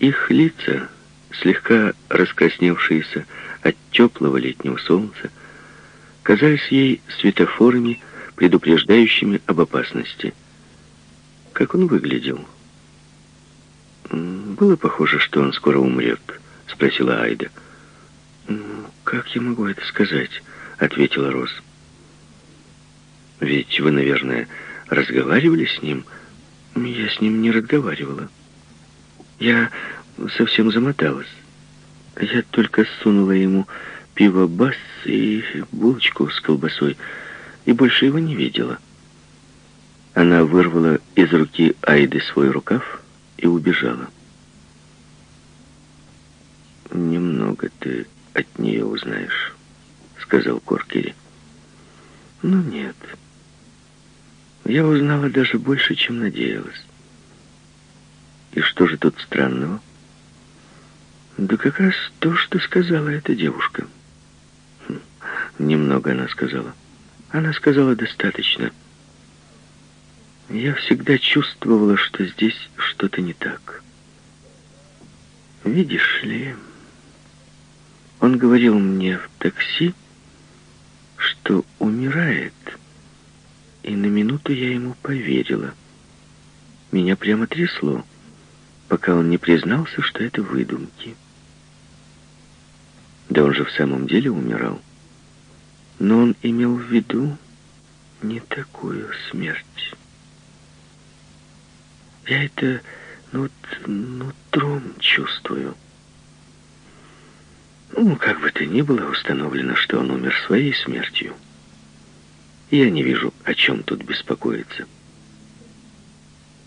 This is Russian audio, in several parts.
Их лица, слегка раскрасневшиеся от теплого летнего солнца, казались ей светофорами, предупреждающими об опасности. Как он выглядел? «Было похоже, что он скоро умрет?» — спросила Айда. «Как я могу это сказать?» — ответила Роз. «Ведь вы, наверное, разговаривали с ним?» «Я с ним не разговаривала. Я совсем замоталась. Я только сунула ему пиво бас и булочку с колбасой, и больше его не видела». Она вырвала из руки Айды свой рукав и убежала. «Немного ты от нее узнаешь», — сказал Коркери. «Ну нет. Я узнала даже больше, чем надеялась. И что же тут странного?» «Да как раз то, что сказала эта девушка». Хм, немного она сказала. Она сказала достаточно. Я всегда чувствовала, что здесь что-то не так. Видишь ли, он говорил мне в такси, что умирает, и на минуту я ему поверила. Меня прямо трясло, пока он не признался, что это выдумки. Да он же в самом деле умирал. Но он имел в виду не такую смерть. Я это ну, нутром чувствую. Ну, как бы то ни было, установлено, что он умер своей смертью. Я не вижу, о чем тут беспокоиться.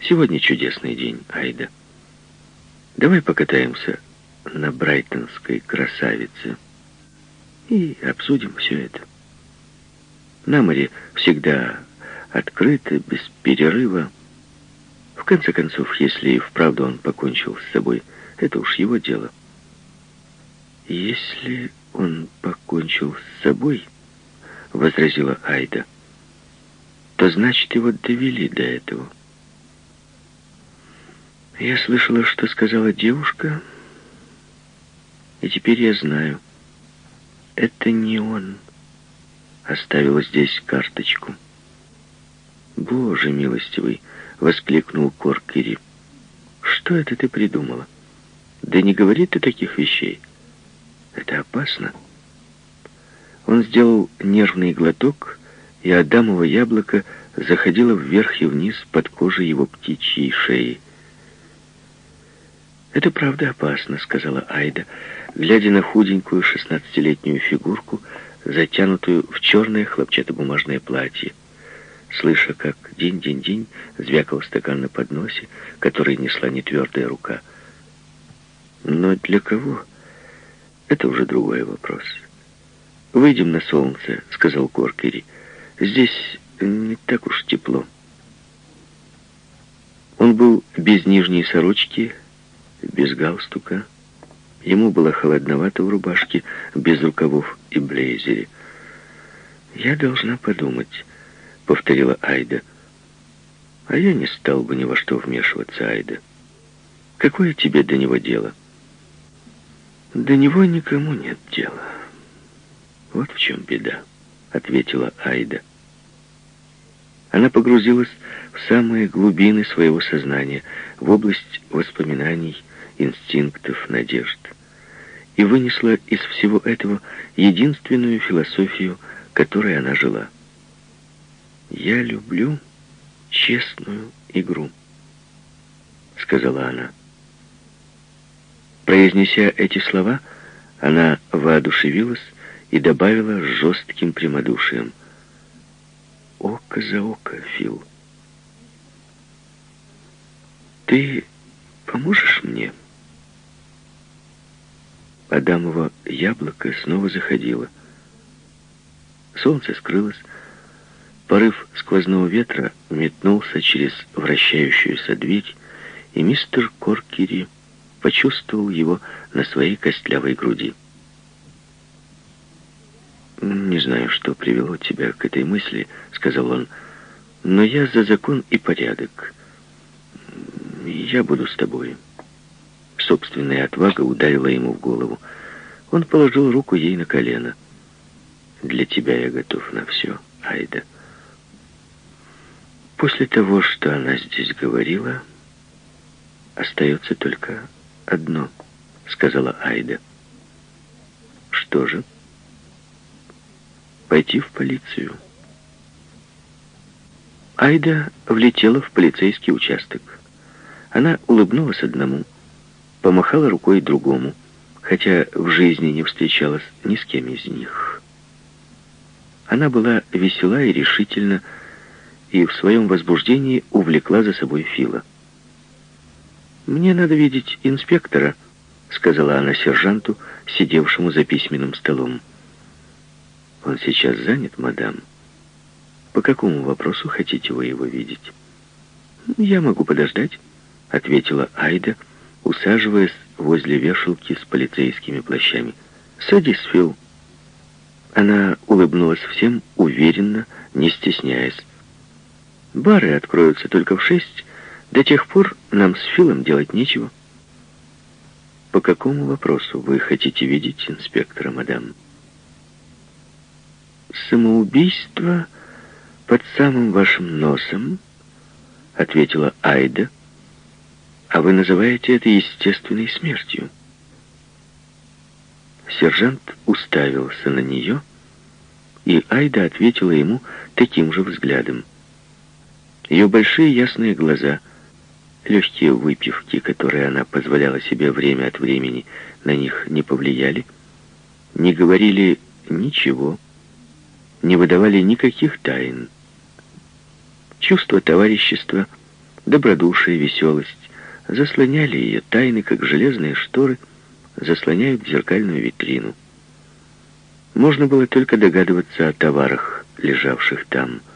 Сегодня чудесный день, Айда. Давай покатаемся на брайтонской красавице и обсудим все это. На море всегда открыто, без перерыва. В конце концов, если и вправду он покончил с собой, это уж его дело. «Если он покончил с собой, — возразила Айда, — то значит, его довели до этого. Я слышала, что сказала девушка, и теперь я знаю, это не он оставил здесь карточку. «Боже милостивый!» — воскликнул Коркери. «Что это ты придумала? Да не говори ты таких вещей!» Это опасно. Он сделал нервный глоток, и Адамово яблоко заходило вверх и вниз под кожей его птичьей шеи. «Это правда опасно», — сказала Айда, глядя на худенькую шестнадцатилетнюю фигурку, затянутую в черное хлопчатобумажное платье, слыша, как день-день-день звякал стакан на подносе, который несла нетвердая рука. «Но для кого?» Это уже другой вопрос. «Выйдем на солнце», — сказал Коркери. «Здесь не так уж тепло». Он был без нижней сорочки, без галстука. Ему было холодновато в рубашке, без рукавов и блейзере. «Я должна подумать», — повторила Айда. «А я не стал бы ни во что вмешиваться, Айда. Какое тебе до него дело?» До него никому нет дела. Вот в чем беда, ответила Айда. Она погрузилась в самые глубины своего сознания, в область воспоминаний, инстинктов, надежд, и вынесла из всего этого единственную философию, которой она жила. «Я люблю честную игру», — сказала она. Произнеся эти слова, она воодушевилась и добавила с жестким прямодушием. «Око за око, Фил. Ты поможешь мне?» Адамово яблоко снова заходило. Солнце скрылось. Порыв сквозного ветра метнулся через вращающуюся дверь, и мистер Коркери почувствовал его на своей костлявой груди. «Не знаю, что привело тебя к этой мысли», — сказал он, — «но я за закон и порядок. Я буду с тобой. Собственная отвага ударила ему в голову. Он положил руку ей на колено. «Для тебя я готов на все, Айда». После того, что она здесь говорила, остается только одно, сказала Айда. Что же? Пойти в полицию. Айда влетела в полицейский участок. Она улыбнулась одному, помахала рукой другому, хотя в жизни не встречалась ни с кем из них. Она была весела и решительна, и в своем возбуждении увлекла за собой Фила. «Мне надо видеть инспектора», — сказала она сержанту, сидевшему за письменным столом. «Он сейчас занят, мадам. По какому вопросу хотите вы его видеть?» «Я могу подождать», — ответила Айда, усаживаясь возле вешалки с полицейскими плащами. «Садись, Фил». Она улыбнулась всем уверенно, не стесняясь. Бары откроются только в шесть. До тех пор нам с Филом делать нечего. По какому вопросу вы хотите видеть инспектора, мадам? Самоубийство под самым вашим носом, ответила Айда. А вы называете это естественной смертью. Сержант уставился на нее, и Айда ответила ему таким же взглядом. Ее большие ясные глаза, легкие выпивки, которые она позволяла себе время от времени, на них не повлияли, не говорили ничего, не выдавали никаких тайн. Чувство товарищества, добродушие, веселость заслоняли ее тайны, как железные шторы заслоняют зеркальную витрину. Можно было только догадываться о товарах, лежавших там –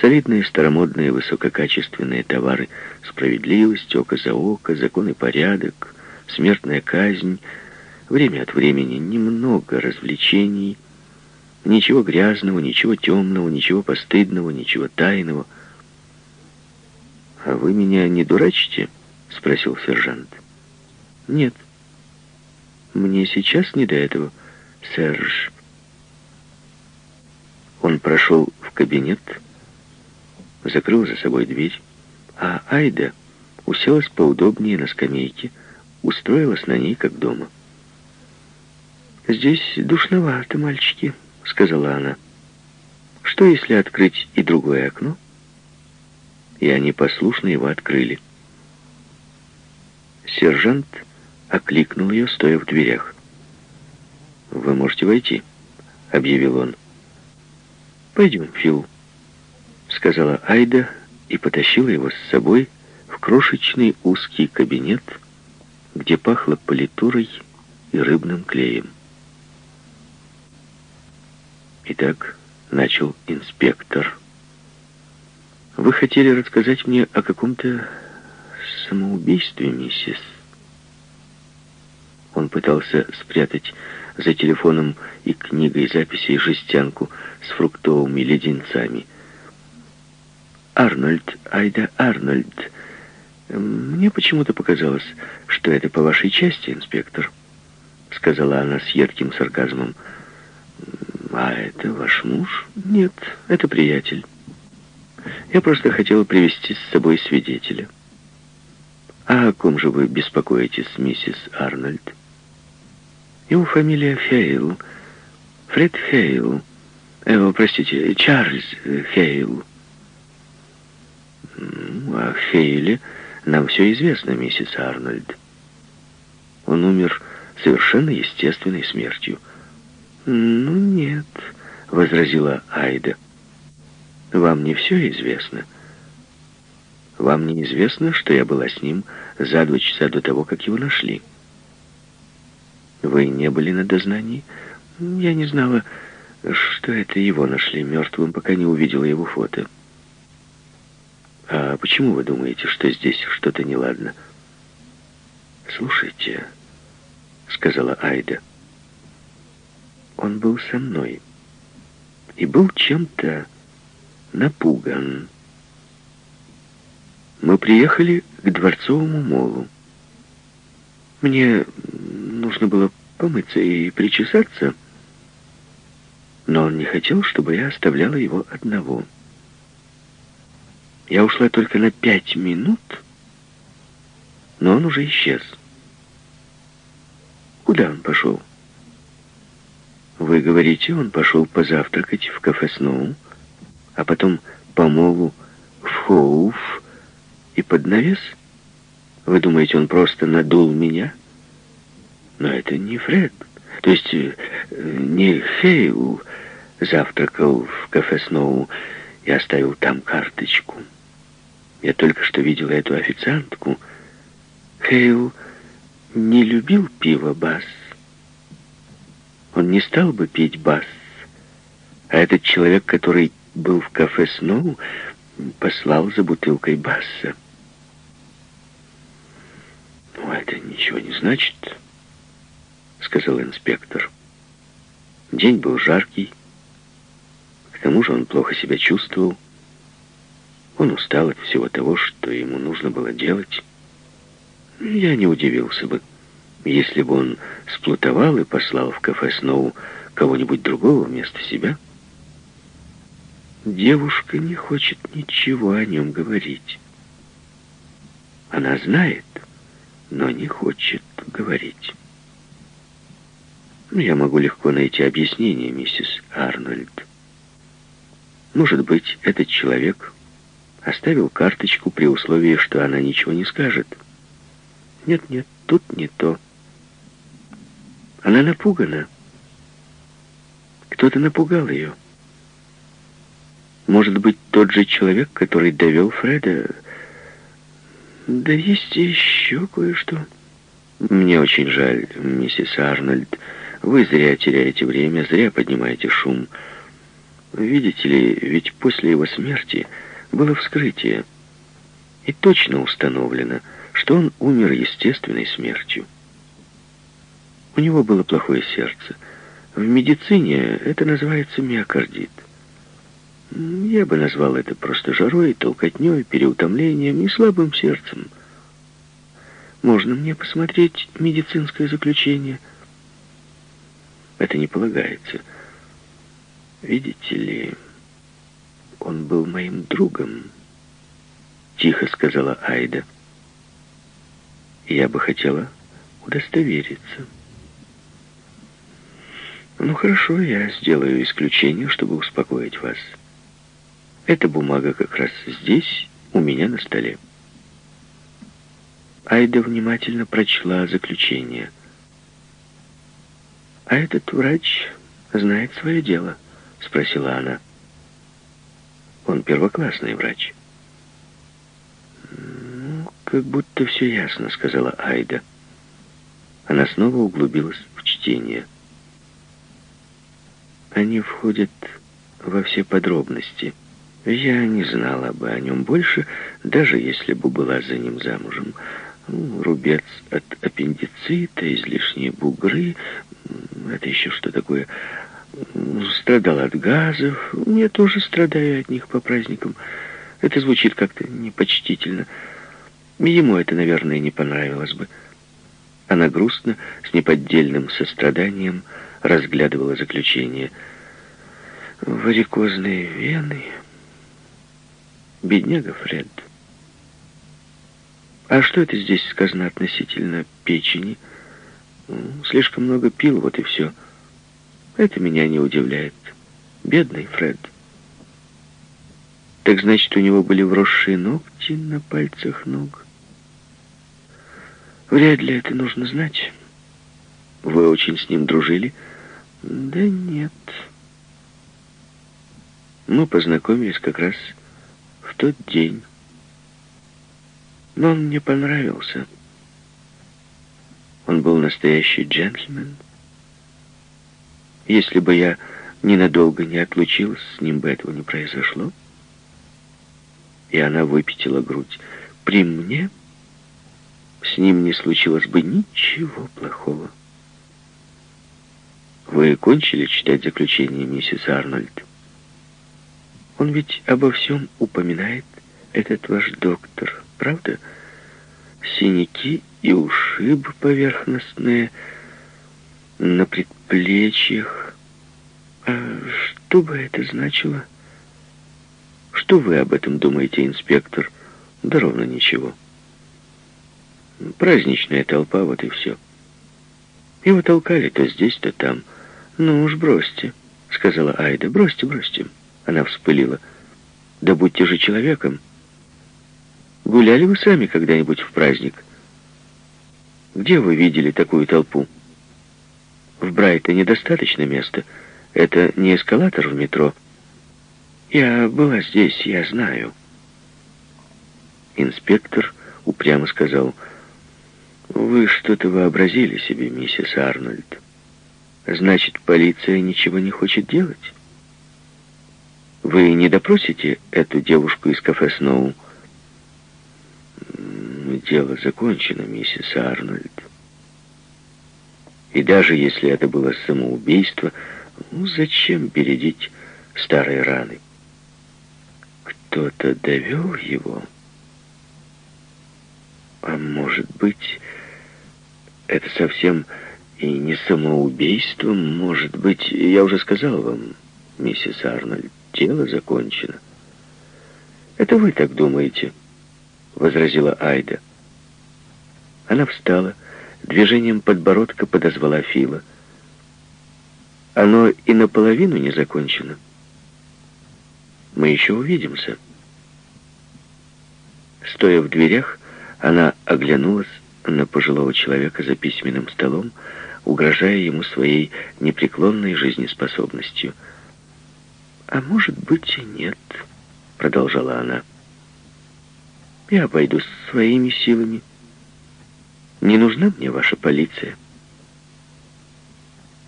Солидные, старомодные, высококачественные товары, справедливость, око за око, закон и порядок, смертная казнь, время от времени немного развлечений, ничего грязного, ничего темного, ничего постыдного, ничего тайного. «А вы меня не дурачите?» — спросил сержант. «Нет, мне сейчас не до этого, Серж». Он прошел в кабинет, закрыл за собой дверь, а Айда уселась поудобнее на скамейке, устроилась на ней, как дома. «Здесь душновато, мальчики», — сказала она. «Что, если открыть и другое окно?» И они послушно его открыли. Сержант окликнул ее, стоя в дверях. «Вы можете войти», — объявил он. «Пойдем, Фил», — сказала Айда и потащила его с собой в крошечный узкий кабинет, где пахло политурой и рыбным клеем. Итак, начал инспектор. Вы хотели рассказать мне о каком-то самоубийстве, миссис? Он пытался спрятать за телефоном и книгой записей жестянку с фруктовыми леденцами — Арнольд, Айда Арнольд. Мне почему-то показалось, что это по вашей части, инспектор, сказала она с едким сарказмом. А это ваш муж? Нет, это приятель. Я просто хотела привести с собой свидетеля. А о ком же вы беспокоитесь, миссис Арнольд? Его фамилия Хейл. Фред Хейл. Э, простите, Чарльз Хейл. О Хейле нам все известно, миссис Арнольд. Он умер совершенно естественной смертью. «Ну, нет», — возразила Айда. «Вам не все известно. Вам не известно, что я была с ним за два часа до того, как его нашли. Вы не были на дознании? Я не знала, что это его нашли мертвым, пока не увидела его фото». «А почему вы думаете, что здесь что-то неладно?» «Слушайте», — сказала Айда, — «он был со мной и был чем-то напуган. Мы приехали к Дворцовому молу. Мне нужно было помыться и причесаться, но он не хотел, чтобы я оставляла его одного. Я ушла только на пять минут, но он уже исчез. Куда он пошел? Вы говорите, он пошел позавтракать в кафе Сноу, а потом по молу в Хоуф и под навес? Вы думаете, он просто надул меня? Но это не Фред. То есть э, не Хейл завтракал в кафе Сноу и оставил там карточку. Я только что видела эту официантку. Хейл не любил пиво Басс. Он не стал бы пить Басс. А этот человек, который был в кафе Сноу, послал за бутылкой Басса. «Ну, это ничего не значит», — сказал инспектор. День был жаркий. К тому же он плохо себя чувствовал. Он устал от всего того, что ему нужно было делать. Я не удивился бы, если бы он сплутовал и послал в кафе Сноу кого-нибудь другого вместо себя. Девушка не хочет ничего о нем говорить. Она знает, но не хочет говорить. Я могу легко найти объяснение, миссис Арнольд. Может быть, этот человек оставил карточку при условии, что она ничего не скажет. Нет-нет, тут не то. Она напугана. Кто-то напугал ее. Может быть, тот же человек, который довел Фреда. Да есть еще кое-что. Мне очень жаль, миссис Арнольд. Вы зря теряете время, зря поднимаете шум. Видите ли, ведь после его смерти было вскрытие. И точно установлено, что он умер естественной смертью. У него было плохое сердце. В медицине это называется миокардит. Я бы назвал это просто жарой, толкотней, переутомлением и слабым сердцем. Можно мне посмотреть медицинское заключение? Это не полагается. Видите ли, он был моим другом, тихо сказала Айда. Я бы хотела удостовериться. Ну хорошо, я сделаю исключение, чтобы успокоить вас. Эта бумага как раз здесь, у меня на столе. Айда внимательно прочла заключение. «А этот врач знает свое дело?» — спросила она. «Он первоклассный врач». «Ну, как будто все ясно», — сказала Айда. Она снова углубилась в чтение. Они входят во все подробности. Я не знала бы о нем больше, даже если бы была за ним замужем. Ну, рубец от аппендицита, излишние бугры, это еще что такое? Страдал от газов. Я тоже страдаю от них по праздникам. Это звучит как-то непочтительно. Ему это, наверное, не понравилось бы. Она грустно, с неподдельным состраданием, разглядывала заключение. Варикозные вены. Бедняга Фред. А что это здесь сказано относительно печени? Слишком много пил, вот и все. Это меня не удивляет. Бедный Фред. Так значит, у него были вросшие ногти на пальцах ног. Вряд ли это нужно знать. Вы очень с ним дружили? Да нет. Мы познакомились как раз в тот день. Но он мне понравился. Он был настоящий джентльмен. Если бы я ненадолго не отлучилась, с ним бы этого не произошло. И она выпятила грудь. При мне с ним не случилось бы ничего плохого. Вы кончили читать заключение, миссис Арнольд? Он ведь обо всем упоминает, этот ваш доктор, правда? Синяки и ушибы поверхностные на предплечьях. А что бы это значило? Что вы об этом думаете, инспектор? Да ровно ничего. Праздничная толпа, вот и все. Его толкали то здесь, то там. Ну уж бросьте, сказала Айда. Бросьте, бросьте. Она вспылила. Да будьте же человеком. Гуляли вы сами когда-нибудь в праздник? Где вы видели такую толпу? В Брайтоне достаточно места. Это не эскалатор в метро. Я была здесь, я знаю. Инспектор упрямо сказал, «Вы что-то вообразили себе, миссис Арнольд. Значит, полиция ничего не хочет делать? Вы не допросите эту девушку из кафе Сноу?» «Дело закончено, миссис Арнольд. И даже если это было самоубийство, ну зачем бередить старые раны? Кто-то довел его?» А может быть, это совсем и не самоубийство, может быть, я уже сказал вам, миссис Арнольд, дело закончено. Это вы так думаете, возразила Айда. Она встала, движением подбородка подозвала Фила. Оно и наполовину не закончено. Мы еще увидимся. Стоя в дверях, она оглянулась на пожилого человека за письменным столом, угрожая ему своей непреклонной жизнеспособностью. «А может быть и нет», — продолжала она. «Я обойдусь своими силами. Не нужна мне ваша полиция».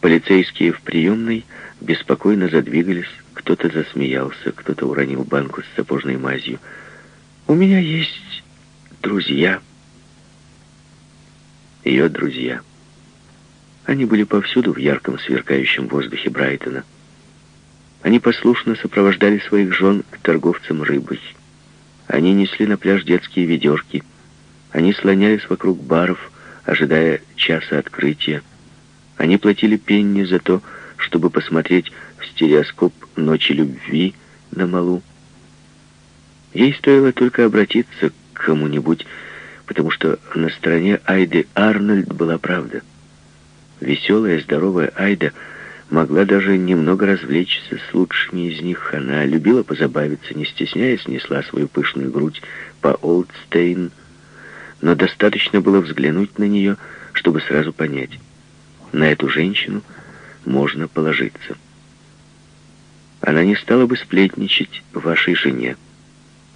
Полицейские в приемной беспокойно задвигались, кто-то засмеялся, кто-то уронил банку с сапожной мазью. «У меня есть друзья. Ее друзья. Они были повсюду в ярком сверкающем воздухе Брайтона. Они послушно сопровождали своих жен к торговцам рыбой. Они несли на пляж детские ведерки. Они слонялись вокруг баров, ожидая часа открытия. Они платили пенни за то, чтобы посмотреть в стереоскоп «Ночи любви» на малу. Ей стоило только обратиться кому-нибудь, потому что на стороне Айды Арнольд была правда. Веселая, здоровая Айда могла даже немного развлечься с лучшими из них. Она любила позабавиться, не стесняясь, несла свою пышную грудь по Олдстейн, но достаточно было взглянуть на нее, чтобы сразу понять. На эту женщину можно положиться. Она не стала бы сплетничать вашей жене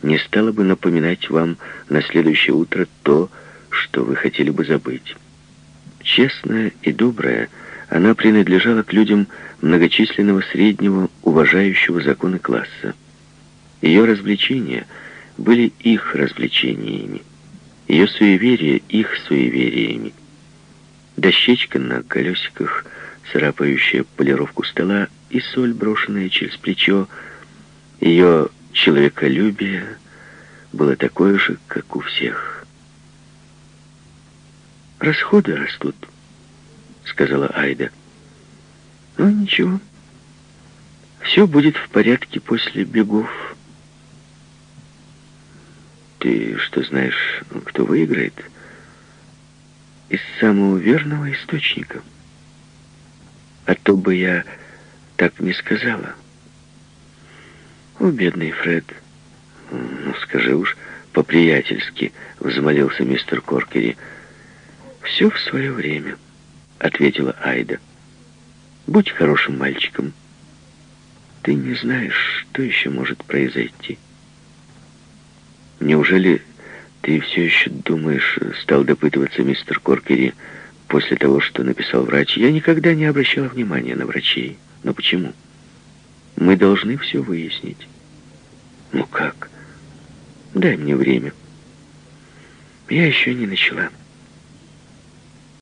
не стала бы напоминать вам на следующее утро то, что вы хотели бы забыть. Честная и добрая, она принадлежала к людям многочисленного среднего, уважающего законы класса. Ее развлечения были их развлечениями, ее суеверия их суевериями. Дощечка на колесиках, царапающая полировку стола и соль, брошенная через плечо, ее человеколюбие было такое же, как у всех. «Расходы растут», — сказала Айда. «Ну, ничего. Все будет в порядке после бегов». «Ты что знаешь, кто выиграет?» «Из самого верного источника. А то бы я так не сказала». «О, бедный Фред!» «Ну, скажи уж, по-приятельски», — взмолился мистер Коркери. «Все в свое время», — ответила Айда. «Будь хорошим мальчиком. Ты не знаешь, что еще может произойти. Неужели ты все еще думаешь, стал допытываться мистер Коркери после того, что написал врач? Я никогда не обращала внимания на врачей. Но почему?» Мы должны все выяснить. Ну как? Дай мне время. Я еще не начала.